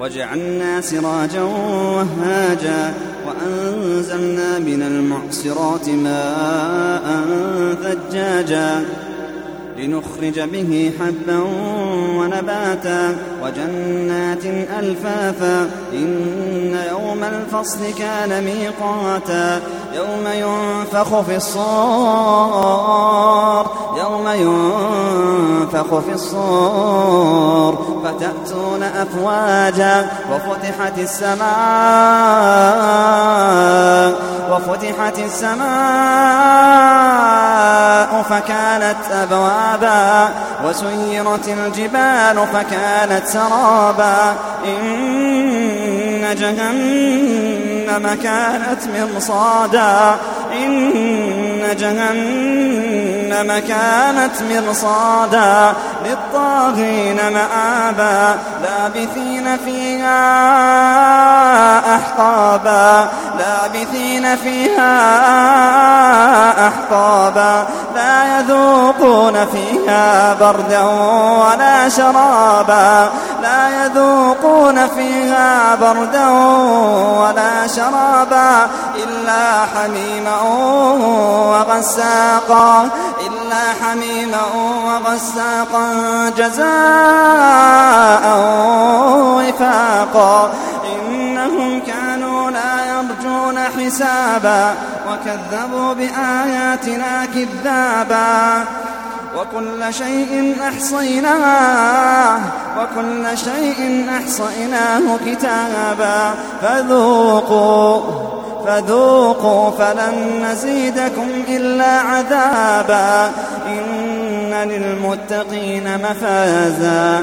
وجعلنا سراجا وهاجا وأنزلنا من المعصرات ماء ثجاجا لنخرج به حبا ونباتا وجنات ألفافا إن يوم الفصل كان ميقاتا يوم ينفخ في الصور يوم ينفخ في الصور فتأتون أفواجا وفتحت السماء وفتحت السماء فكانت أبوابا وسيرت الجبال فكانت سرابا إن جهنم كانت مرصادا إن جهنم كانت مرصادا للطاغين مآبا لابثين فيها أحقابا لابثين فيها أحقابا لا يذوقون فيها بردا ولا شرابا لا يذوقون فيها بردا ولا شرابا إلا حميما وغساقا إلا حميما وغساقا جزاء وفاقا حسابا وكذبوا بآياتنا كذابا وكل شيء أحصيناه وكل شيء أحصيناه كتابا فذوقوا فذوقوا فلن نزيدكم إلا عذابا إن للمتقين مفازا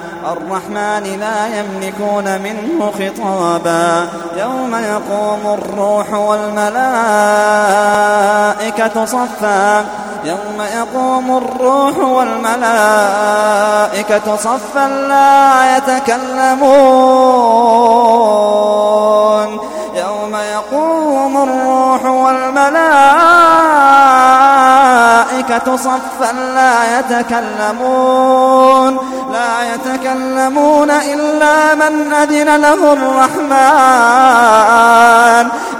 الرحمن لا يملكون منه خطابا. يوم يقوم الروح والملائكة صفا. يوم يقوم الروح والملائكة صفا لا يتكلمون. يوم يقوم الروح والملائكة صفا لا يتكلمون. لا يتكلمون إلا من أذن له الرحمن.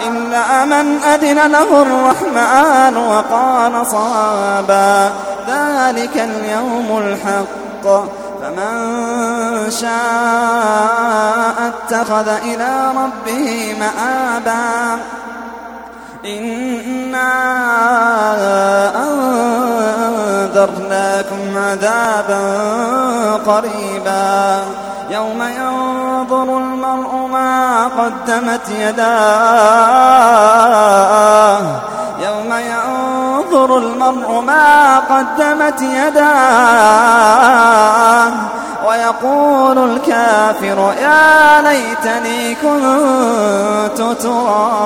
إلا من أذن له الرحمن وقال صابا ذلك اليوم الحق. فمن شاء اتخذ إلى ربه مآبا. إنا أنذرناكم عذابا قريبا. يوم ينظر المرء ما قدمت يداه. يوم ينظر المرء ما قدمت يداه. ويقول الكافر يا ليتني كنت ترابا.